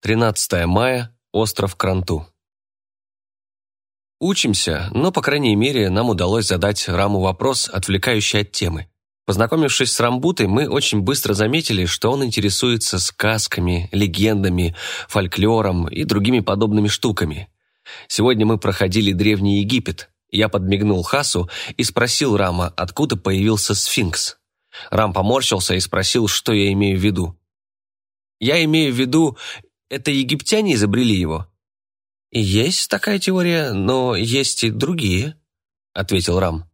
13 мая, остров Кранту. Учимся, но, по крайней мере, нам удалось задать Раму вопрос, отвлекающий от темы. Познакомившись с Рамбутой, мы очень быстро заметили, что он интересуется сказками, легендами, фольклором и другими подобными штуками. Сегодня мы проходили Древний Египет. Я подмигнул Хасу и спросил Рама, откуда появился сфинкс. Рам поморщился и спросил, что я имею в виду. Я имею в виду это египтяне изобрели его?» «Есть такая теория, но есть и другие», — ответил Рам.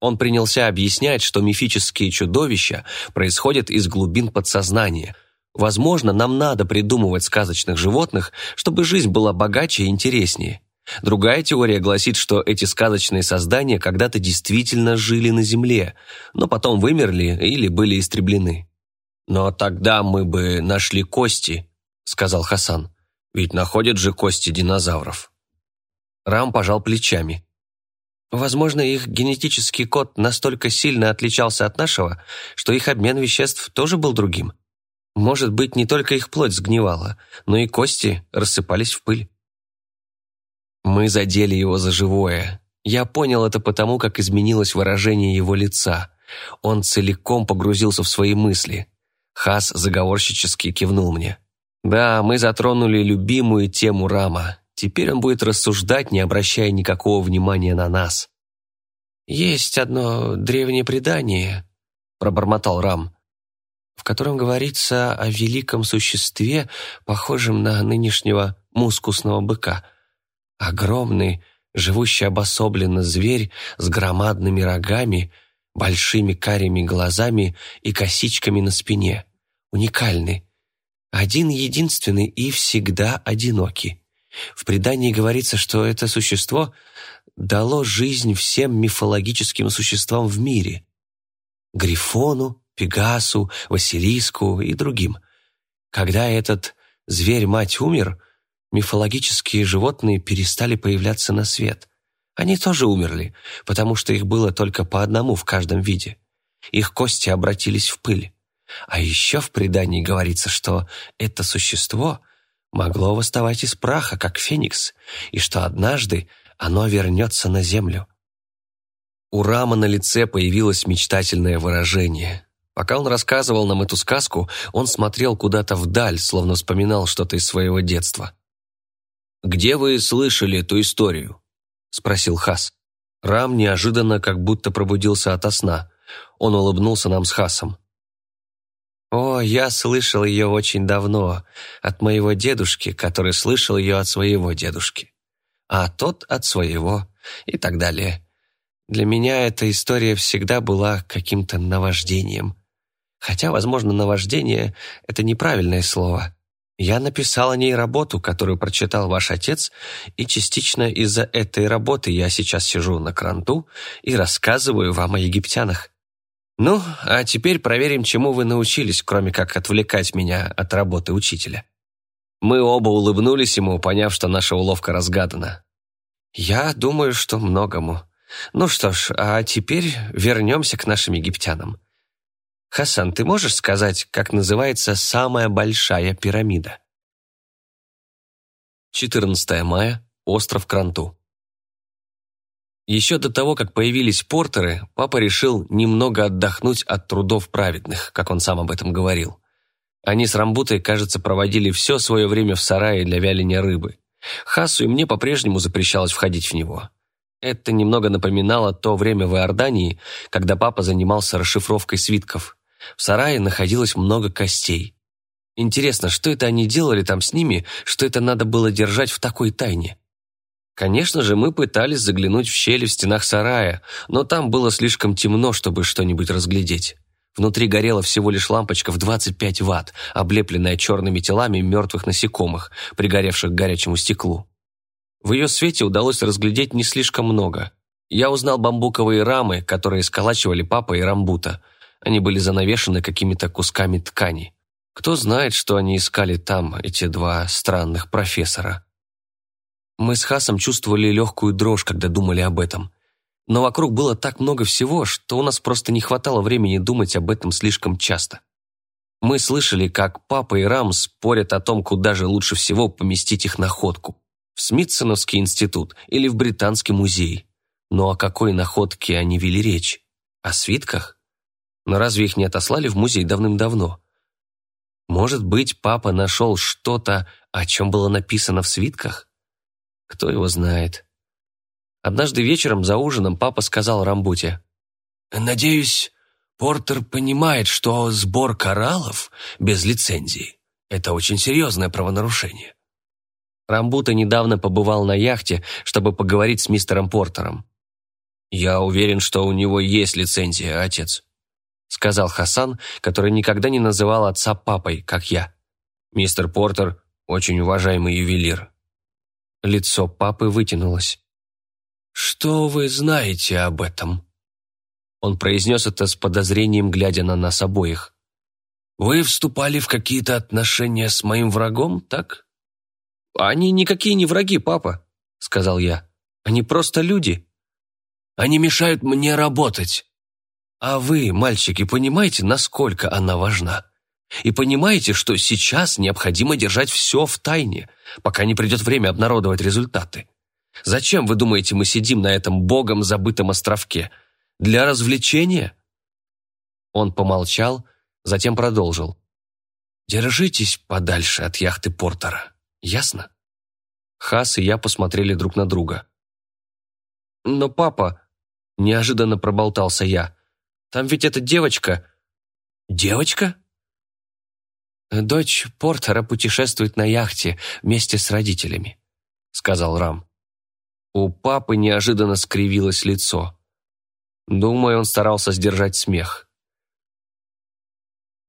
Он принялся объяснять, что мифические чудовища происходят из глубин подсознания. Возможно, нам надо придумывать сказочных животных, чтобы жизнь была богаче и интереснее. Другая теория гласит, что эти сказочные создания когда-то действительно жили на Земле, но потом вымерли или были истреблены. Но тогда мы бы нашли кости, сказал Хасан. «Ведь находят же кости динозавров». Рам пожал плечами. Возможно, их генетический код настолько сильно отличался от нашего, что их обмен веществ тоже был другим. Может быть, не только их плоть сгнивала, но и кости рассыпались в пыль. Мы задели его за живое. Я понял это потому, как изменилось выражение его лица. Он целиком погрузился в свои мысли. Хас заговорщически кивнул мне. Да, мы затронули любимую тему Рама. Теперь он будет рассуждать, не обращая никакого внимания на нас. «Есть одно древнее предание», — пробормотал Рам, в котором говорится о великом существе, похожем на нынешнего мускусного быка. Огромный, живущий обособленно зверь с громадными рогами, большими карими глазами и косичками на спине. Уникальный, один единственный и всегда одинокий. В предании говорится, что это существо дало жизнь всем мифологическим существам в мире. Грифону, Пегасу, Василиску и другим. Когда этот зверь-мать умер, мифологические животные перестали появляться на свет. Они тоже умерли, потому что их было только по одному в каждом виде. Их кости обратились в пыль. А еще в предании говорится, что это существо могло восставать из праха, как феникс, и что однажды оно вернется на землю. У Рама на лице появилось мечтательное выражение. Пока он рассказывал нам эту сказку, он смотрел куда-то вдаль, словно вспоминал что-то из своего детства. «Где вы слышали эту историю?» — спросил Хас. Рам неожиданно как будто пробудился ото сна. Он улыбнулся нам с Хасом. О, я слышал ее очень давно, от моего дедушки, который слышал ее от своего дедушки, а тот от своего и так далее. Для меня эта история всегда была каким-то наваждением. Хотя, возможно, наваждение — это неправильное слово. Я написал о ней работу, которую прочитал ваш отец, и частично из-за этой работы я сейчас сижу на кранту и рассказываю вам о египтянах. Ну, а теперь проверим, чему вы научились, кроме как отвлекать меня от работы учителя. Мы оба улыбнулись ему, поняв, что наша уловка разгадана. Я думаю, что многому. Ну что ж, а теперь вернемся к нашим египтянам. Хасан, ты можешь сказать, как называется самая большая пирамида? 14 мая, остров Кранту. Еще до того, как появились портеры, папа решил немного отдохнуть от трудов праведных, как он сам об этом говорил. Они с Рамбутой, кажется, проводили все свое время в сарае для вяления рыбы. Хасу и мне по-прежнему запрещалось входить в него. Это немного напоминало то время в Иордании, когда папа занимался расшифровкой свитков. В сарае находилось много костей. Интересно, что это они делали там с ними, что это надо было держать в такой тайне? Конечно же, мы пытались заглянуть в щели в стенах сарая, но там было слишком темно, чтобы что-нибудь разглядеть. Внутри горела всего лишь лампочка в 25 ватт, облепленная черными телами мертвых насекомых, пригоревших к горячему стеклу. В ее свете удалось разглядеть не слишком много. Я узнал бамбуковые рамы, которые сколачивали папа и рамбута. Они были занавешены какими-то кусками ткани. Кто знает, что они искали там, эти два странных профессора. Мы с Хасом чувствовали легкую дрожь, когда думали об этом. Но вокруг было так много всего, что у нас просто не хватало времени думать об этом слишком часто. Мы слышали, как папа и Рам спорят о том, куда же лучше всего поместить их находку. В Смитсоновский институт или в Британский музей. Но о какой находке они вели речь? О свитках? Но разве их не отослали в музей давным-давно? Может быть, папа нашел что-то, о чем было написано в свитках? Кто его знает. Однажды вечером за ужином папа сказал Рамбуте. «Надеюсь, Портер понимает, что сбор кораллов без лицензии – это очень серьезное правонарушение». Рамбута недавно побывал на яхте, чтобы поговорить с мистером Портером. «Я уверен, что у него есть лицензия, отец», — сказал Хасан, который никогда не называл отца папой, как я. «Мистер Портер — очень уважаемый ювелир». Лицо папы вытянулось. «Что вы знаете об этом?» Он произнес это с подозрением, глядя на нас обоих. «Вы вступали в какие-то отношения с моим врагом, так?» «Они никакие не враги, папа», — сказал я. «Они просто люди». «Они мешают мне работать. А вы, мальчики, понимаете, насколько она важна? И понимаете, что сейчас необходимо держать все в тайне, пока не придет время обнародовать результаты? Зачем, вы думаете, мы сидим на этом богом забытом островке? Для развлечения?» Он помолчал, затем продолжил. «Держитесь подальше от яхты Портера, ясно?» Хас и я посмотрели друг на друга. «Но папа...» – неожиданно проболтался я. Там ведь эта девочка...» «Девочка?» «Дочь Портера путешествует на яхте вместе с родителями», — сказал Рам. У папы неожиданно скривилось лицо. Думаю, он старался сдержать смех.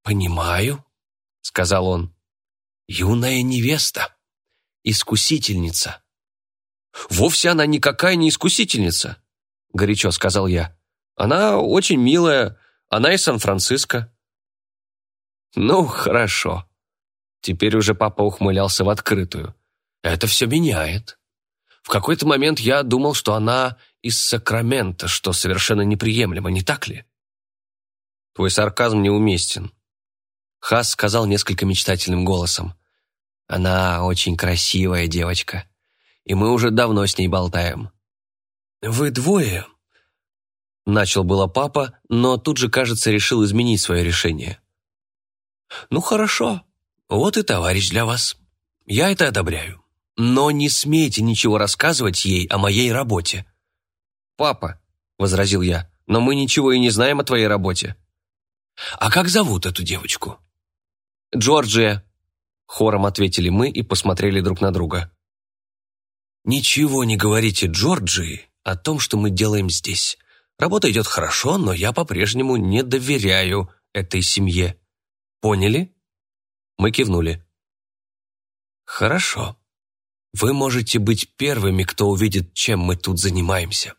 «Понимаю», — сказал он. «Юная невеста, искусительница». «Вовсе она никакая не искусительница», — горячо сказал я. Она очень милая, она из Сан-Франциско». «Ну, хорошо». Теперь уже папа ухмылялся в открытую. «Это все меняет. В какой-то момент я думал, что она из Сакрамента, что совершенно неприемлемо, не так ли?» «Твой сарказм неуместен», — Хас сказал несколько мечтательным голосом. «Она очень красивая девочка, и мы уже давно с ней болтаем». «Вы двое Начал было папа, но тут же, кажется, решил изменить свое решение. «Ну хорошо, вот и товарищ для вас. Я это одобряю. Но не смейте ничего рассказывать ей о моей работе». «Папа», — возразил я, — «но мы ничего и не знаем о твоей работе». «А как зовут эту девочку?» «Джорджия», — хором ответили мы и посмотрели друг на друга. «Ничего не говорите Джорджии о том, что мы делаем здесь. Работа идет хорошо, но я по-прежнему не доверяю этой семье. Поняли?» Мы кивнули. «Хорошо. Вы можете быть первыми, кто увидит, чем мы тут занимаемся.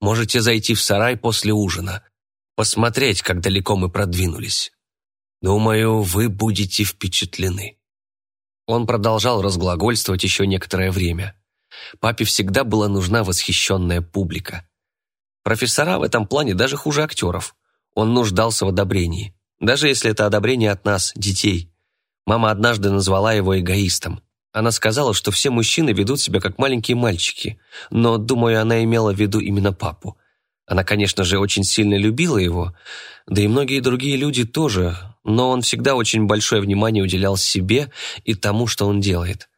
Можете зайти в сарай после ужина, посмотреть, как далеко мы продвинулись. Думаю, вы будете впечатлены». Он продолжал разглагольствовать еще некоторое время. Папе всегда была нужна восхищенная публика. Профессора в этом плане даже хуже актеров. Он нуждался в одобрении. Даже если это одобрение от нас, детей. Мама однажды назвала его эгоистом. Она сказала, что все мужчины ведут себя как маленькие мальчики, но, думаю, она имела в виду именно папу. Она, конечно же, очень сильно любила его, да и многие другие люди тоже, но он всегда очень большое внимание уделял себе и тому, что он делает.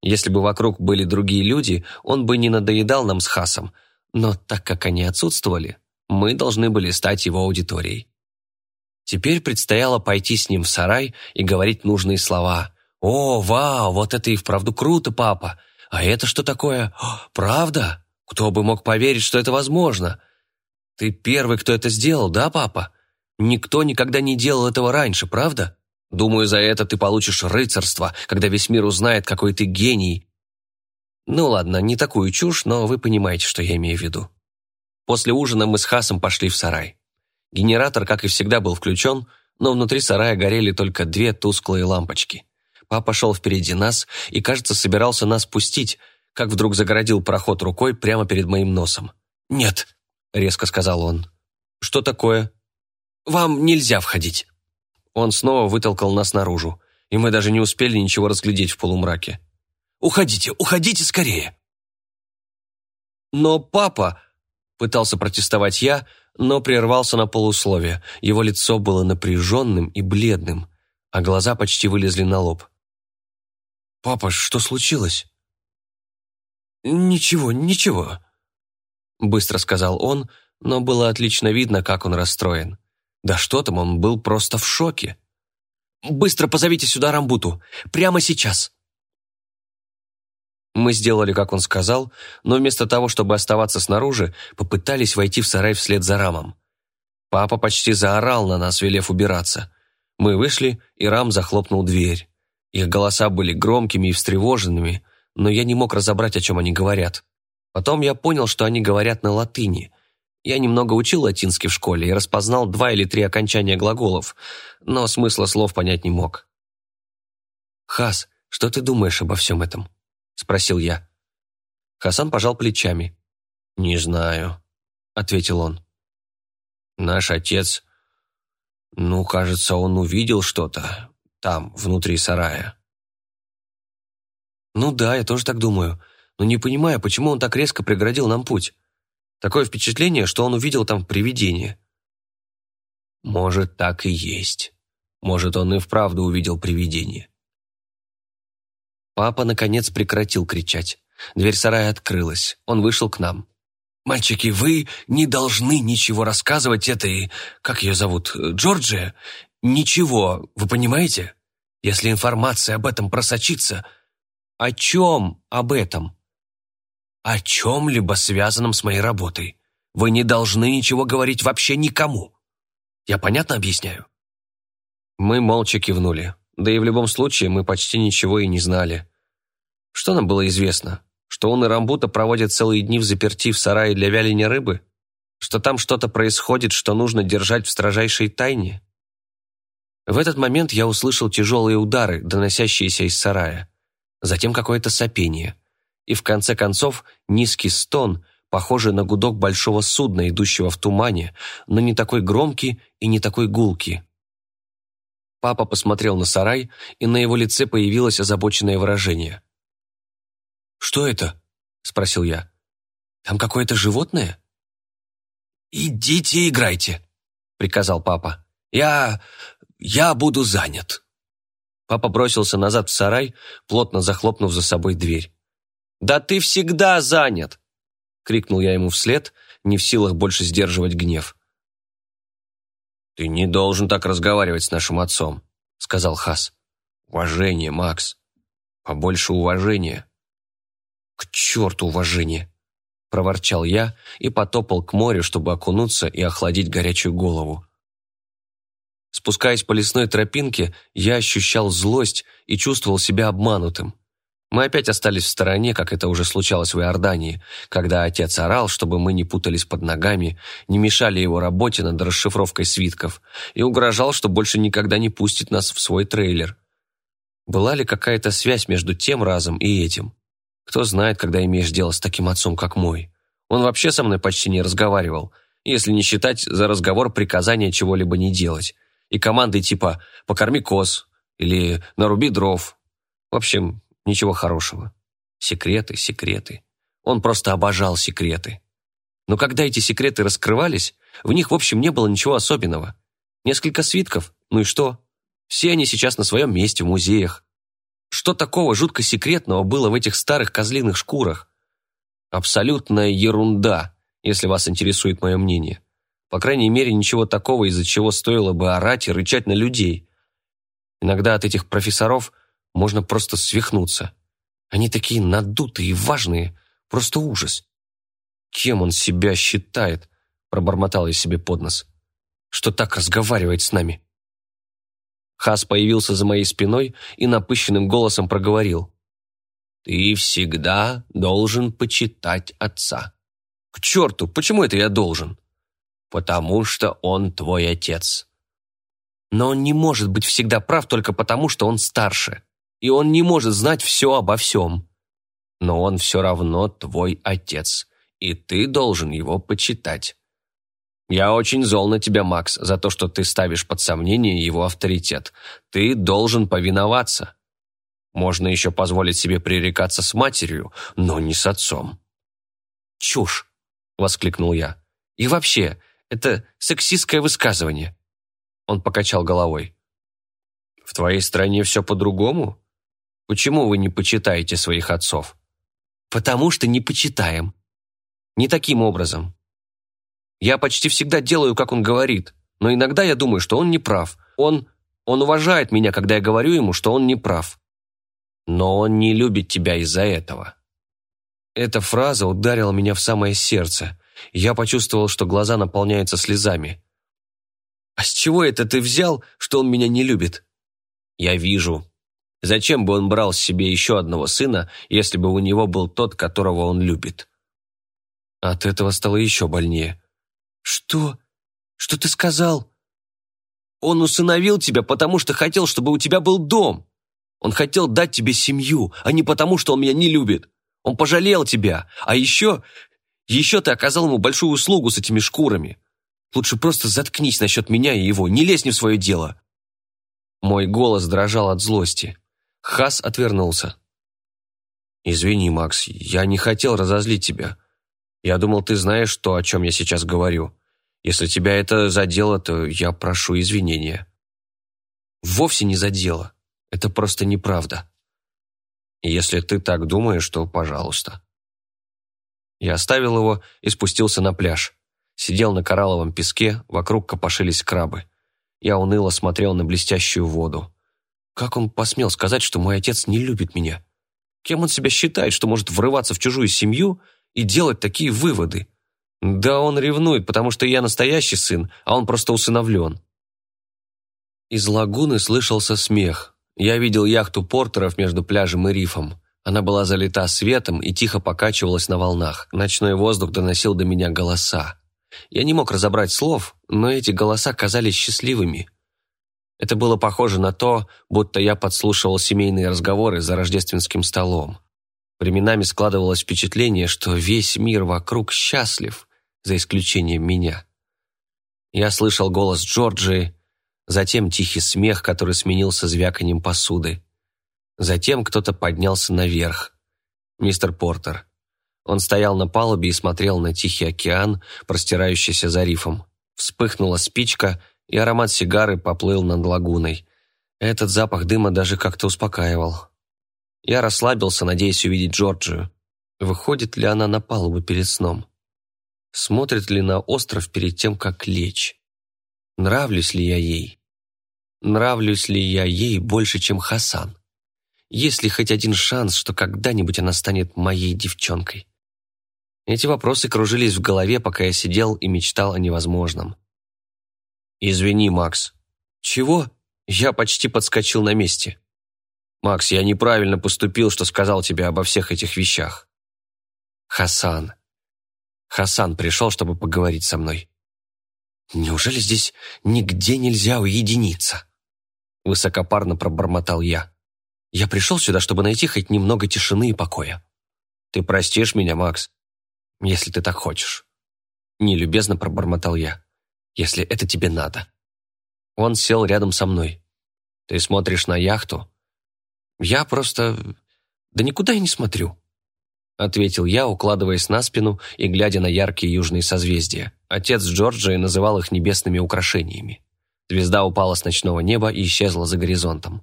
Если бы вокруг были другие люди, он бы не надоедал нам с Хасом – но так как они отсутствовали, мы должны были стать его аудиторией. Теперь предстояло пойти с ним в сарай и говорить нужные слова. «О, вау, вот это и вправду круто, папа! А это что такое? О, правда? Кто бы мог поверить, что это возможно? Ты первый, кто это сделал, да, папа? Никто никогда не делал этого раньше, правда? Думаю, за это ты получишь рыцарство, когда весь мир узнает, какой ты гений, ну ладно, не такую чушь, но вы понимаете, что я имею в виду. После ужина мы с Хасом пошли в сарай. Генератор, как и всегда, был включен, но внутри сарая горели только две тусклые лампочки. Папа шел впереди нас и, кажется, собирался нас пустить, как вдруг загородил проход рукой прямо перед моим носом. «Нет», — резко сказал он. «Что такое?» «Вам нельзя входить». Он снова вытолкал нас наружу, и мы даже не успели ничего разглядеть в полумраке. «Уходите, уходите скорее!» «Но папа...» — пытался протестовать я, но прервался на полусловие. Его лицо было напряженным и бледным, а глаза почти вылезли на лоб. «Папа, что случилось?» «Ничего, ничего», — быстро сказал он, но было отлично видно, как он расстроен. Да что там, он был просто в шоке. «Быстро позовите сюда Рамбуту! Прямо сейчас!» Мы сделали, как он сказал, но вместо того, чтобы оставаться снаружи, попытались войти в сарай вслед за Рамом. Папа почти заорал на нас, велев убираться. Мы вышли, и Рам захлопнул дверь. Их голоса были громкими и встревоженными, но я не мог разобрать, о чем они говорят. Потом я понял, что они говорят на латыни. Я немного учил латинский в школе и распознал два или три окончания глаголов, но смысла слов понять не мог. «Хас, что ты думаешь обо всем этом?» – спросил я. Хасан пожал плечами. «Не знаю», – ответил он. «Наш отец... Ну, кажется, он увидел что-то там, внутри сарая». «Ну да, я тоже так думаю, но не понимаю, почему он так резко преградил нам путь. Такое впечатление, что он увидел там привидение». «Может, так и есть. Может, он и вправду увидел привидение». Папа, наконец, прекратил кричать. Дверь сарая открылась. Он вышел к нам. «Мальчики, вы не должны ничего рассказывать этой... Как ее зовут? Джорджия? Ничего, вы понимаете? Если информация об этом просочится...» «О чем об этом?» «О чем-либо связанном с моей работой. Вы не должны ничего говорить вообще никому. Я понятно объясняю?» Мы молча кивнули. Да и в любом случае мы почти ничего и не знали. Что нам было известно? Что он и Рамбута проводят целые дни в заперти в сарае для вяления рыбы? Что там что-то происходит, что нужно держать в строжайшей тайне? В этот момент я услышал тяжелые удары, доносящиеся из сарая. Затем какое-то сопение. И в конце концов низкий стон, похожий на гудок большого судна, идущего в тумане, но не такой громкий и не такой гулкий. Папа посмотрел на сарай, и на его лице появилось озабоченное выражение. «Что это?» – спросил я. «Там какое-то животное?» «Идите играйте», – приказал папа. «Я... я буду занят». Папа бросился назад в сарай, плотно захлопнув за собой дверь. «Да ты всегда занят!» — крикнул я ему вслед, не в силах больше сдерживать гнев. «Ты не должен так разговаривать с нашим отцом», — сказал Хас. «Уважение, Макс. Побольше уважения». «К черту уважение!» — проворчал я и потопал к морю, чтобы окунуться и охладить горячую голову. Спускаясь по лесной тропинке, я ощущал злость и чувствовал себя обманутым. Мы опять остались в стороне, как это уже случалось в Иордании, когда отец орал, чтобы мы не путались под ногами, не мешали его работе над расшифровкой свитков, и угрожал, что больше никогда не пустит нас в свой трейлер. Была ли какая-то связь между тем разом и этим? Кто знает, когда имеешь дело с таким отцом, как мой. Он вообще со мной почти не разговаривал, если не считать за разговор приказания чего-либо не делать. И команды типа «покорми коз» или «наруби дров». В общем, Ничего хорошего. Секреты, секреты. Он просто обожал секреты. Но когда эти секреты раскрывались, в них, в общем, не было ничего особенного. Несколько свитков, ну и что? Все они сейчас на своем месте в музеях. Что такого жутко секретного было в этих старых козлиных шкурах? Абсолютная ерунда, если вас интересует мое мнение. По крайней мере, ничего такого, из-за чего стоило бы орать и рычать на людей. Иногда от этих профессоров – можно просто свихнуться. Они такие надутые и важные, просто ужас. Кем он себя считает, пробормотал я себе под нос, что так разговаривает с нами. Хас появился за моей спиной и напыщенным голосом проговорил. «Ты всегда должен почитать отца». «К черту, почему это я должен?» «Потому что он твой отец». «Но он не может быть всегда прав только потому, что он старше и он не может знать все обо всем. Но он все равно твой отец, и ты должен его почитать. Я очень зол на тебя, Макс, за то, что ты ставишь под сомнение его авторитет. Ты должен повиноваться. Можно еще позволить себе пререкаться с матерью, но не с отцом». «Чушь!» — воскликнул я. «И вообще, это сексистское высказывание». Он покачал головой. «В твоей стране все по-другому? Почему вы не почитаете своих отцов?» «Потому что не почитаем. Не таким образом. Я почти всегда делаю, как он говорит, но иногда я думаю, что он не прав. Он... он уважает меня, когда я говорю ему, что он не прав. Но он не любит тебя из-за этого». Эта фраза ударила меня в самое сердце. Я почувствовал, что глаза наполняются слезами. «А с чего это ты взял, что он меня не любит?» «Я вижу. Зачем бы он брал себе еще одного сына, если бы у него был тот, которого он любит?» От этого стало еще больнее. «Что? Что ты сказал?» «Он усыновил тебя, потому что хотел, чтобы у тебя был дом. Он хотел дать тебе семью, а не потому, что он меня не любит. Он пожалел тебя. А еще... Еще ты оказал ему большую услугу с этими шкурами. Лучше просто заткнись насчет меня и его, не лезь не в свое дело». Мой голос дрожал от злости. Хас отвернулся. «Извини, Макс, я не хотел разозлить тебя. Я думал, ты знаешь то, о чем я сейчас говорю. Если тебя это задело, то я прошу извинения». «Вовсе не задело. Это просто неправда. Если ты так думаешь, то пожалуйста». Я оставил его и спустился на пляж. Сидел на коралловом песке, вокруг копошились крабы. Я уныло смотрел на блестящую воду. Как он посмел сказать, что мой отец не любит меня? Кем он себя считает, что может врываться в чужую семью и делать такие выводы? Да он ревнует, потому что я настоящий сын, а он просто усыновлен. Из лагуны слышался смех. Я видел яхту портеров между пляжем и рифом. Она была залита светом и тихо покачивалась на волнах. Ночной воздух доносил до меня голоса. Я не мог разобрать слов, но эти голоса казались счастливыми. Это было похоже на то, будто я подслушивал семейные разговоры за рождественским столом. Временами складывалось впечатление, что весь мир вокруг счастлив, за исключением меня. Я слышал голос Джорджии, затем тихий смех, который сменился звяканием посуды. Затем кто-то поднялся наверх. Мистер Портер. Он стоял на палубе и смотрел на Тихий океан, простирающийся за рифом. Вспыхнула спичка, и аромат сигары поплыл над лагуной. Этот запах дыма даже как-то успокаивал. Я расслабился, надеясь увидеть Джорджию. Выходит ли она на палубу перед сном? Смотрит ли на остров перед тем, как лечь? Нравлюсь ли я ей? Нравлюсь ли я ей больше, чем Хасан? Есть ли хоть один шанс, что когда-нибудь она станет моей девчонкой? Эти вопросы кружились в голове, пока я сидел и мечтал о невозможном. «Извини, Макс». «Чего?» Я почти подскочил на месте. «Макс, я неправильно поступил, что сказал тебе обо всех этих вещах». «Хасан». Хасан пришел, чтобы поговорить со мной. «Неужели здесь нигде нельзя уединиться?» Высокопарно пробормотал я. «Я пришел сюда, чтобы найти хоть немного тишины и покоя». «Ты простишь меня, Макс?» если ты так хочешь». Нелюбезно пробормотал я. «Если это тебе надо». Он сел рядом со мной. «Ты смотришь на яхту?» «Я просто... Да никуда я не смотрю», — ответил я, укладываясь на спину и глядя на яркие южные созвездия. Отец Джорджии называл их небесными украшениями. Звезда упала с ночного неба и исчезла за горизонтом.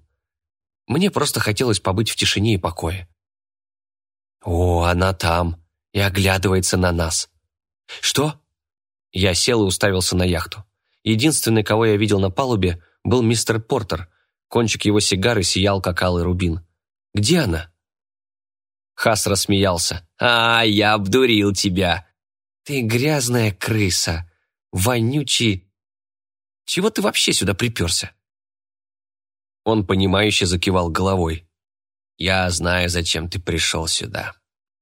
Мне просто хотелось побыть в тишине и покое. «О, она там!» и оглядывается на нас. «Что?» Я сел и уставился на яхту. Единственный, кого я видел на палубе, был мистер Портер. Кончик его сигары сиял, как алый рубин. «Где она?» Хас рассмеялся. «А, я обдурил тебя!» «Ты грязная крыса! Вонючий! Чего ты вообще сюда приперся?» Он, понимающе закивал головой. «Я знаю, зачем ты пришел сюда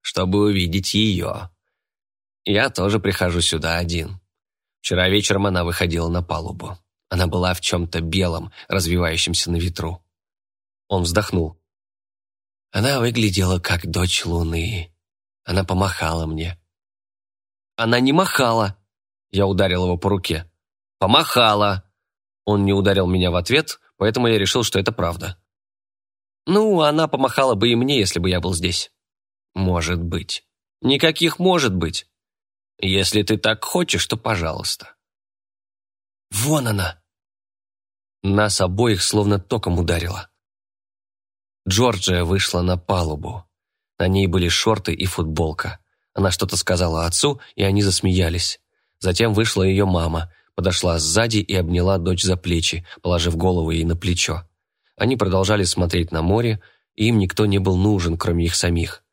чтобы увидеть ее. Я тоже прихожу сюда один. Вчера вечером она выходила на палубу. Она была в чем-то белом, развивающемся на ветру. Он вздохнул. Она выглядела как дочь луны. Она помахала мне. Она не махала. Я ударил его по руке. «Помахала!» Он не ударил меня в ответ, поэтому я решил, что это правда. Ну, она помахала бы и мне, если бы я был здесь. Может быть. Никаких может быть. Если ты так хочешь, то пожалуйста. Вон она. Нас обоих словно током ударило. Джорджия вышла на палубу. На ней были шорты и футболка. Она что-то сказала отцу, и они засмеялись. Затем вышла ее мама, подошла сзади и обняла дочь за плечи, положив голову ей на плечо. Они продолжали смотреть на море, и им никто не был нужен, кроме их самих.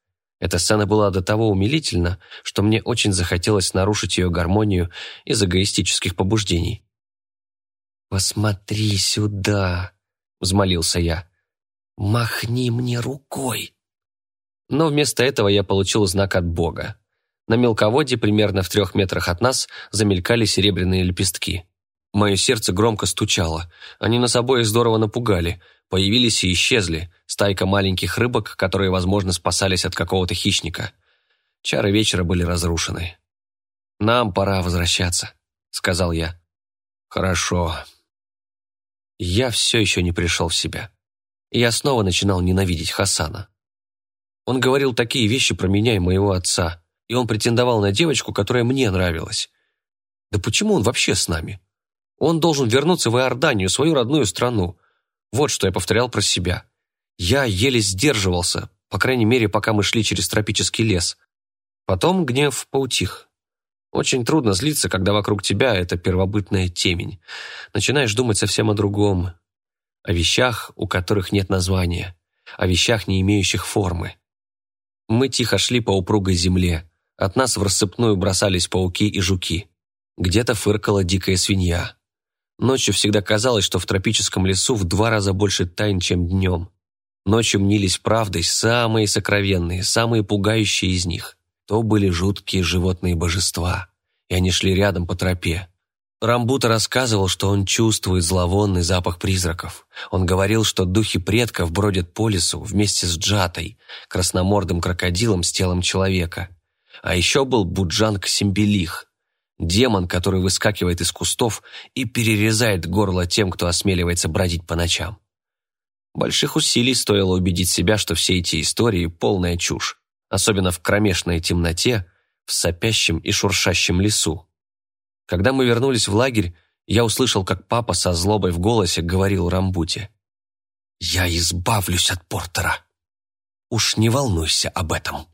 Эта сцена была до того умилительна, что мне очень захотелось нарушить ее гармонию из эгоистических побуждений. «Посмотри сюда!» — взмолился я. «Махни мне рукой!» Но вместо этого я получил знак от Бога. На мелководье, примерно в трех метрах от нас, замелькали серебряные лепестки. Мое сердце громко стучало. Они нас обоих здорово напугали. Появились и исчезли. Стайка маленьких рыбок, которые, возможно, спасались от какого-то хищника. Чары вечера были разрушены. «Нам пора возвращаться», — сказал я. «Хорошо». Я все еще не пришел в себя. я снова начинал ненавидеть Хасана. Он говорил такие вещи про меня и моего отца и он претендовал на девочку, которая мне нравилась. Да почему он вообще с нами? Он должен вернуться в Иорданию, свою родную страну. Вот что я повторял про себя. Я еле сдерживался, по крайней мере, пока мы шли через тропический лес. Потом гнев поутих. Очень трудно злиться, когда вокруг тебя это первобытная темень. Начинаешь думать совсем о другом. О вещах, у которых нет названия. О вещах, не имеющих формы. Мы тихо шли по упругой земле. От нас в рассыпную бросались пауки и жуки. Где-то фыркала дикая свинья. Ночью всегда казалось, что в тропическом лесу в два раза больше тайн, чем днем. Ночью мнились правдой самые сокровенные, самые пугающие из них. То были жуткие животные божества, и они шли рядом по тропе. Рамбута рассказывал, что он чувствует зловонный запах призраков. Он говорил, что духи предков бродят по лесу вместе с Джатой, красномордым крокодилом с телом человека. А еще был Буджанг Симбелих, демон, который выскакивает из кустов и перерезает горло тем, кто осмеливается бродить по ночам. Больших усилий стоило убедить себя, что все эти истории – полная чушь, особенно в кромешной темноте, в сопящем и шуршащем лесу. Когда мы вернулись в лагерь, я услышал, как папа со злобой в голосе говорил Рамбуте. «Я избавлюсь от Портера. Уж не волнуйся об этом».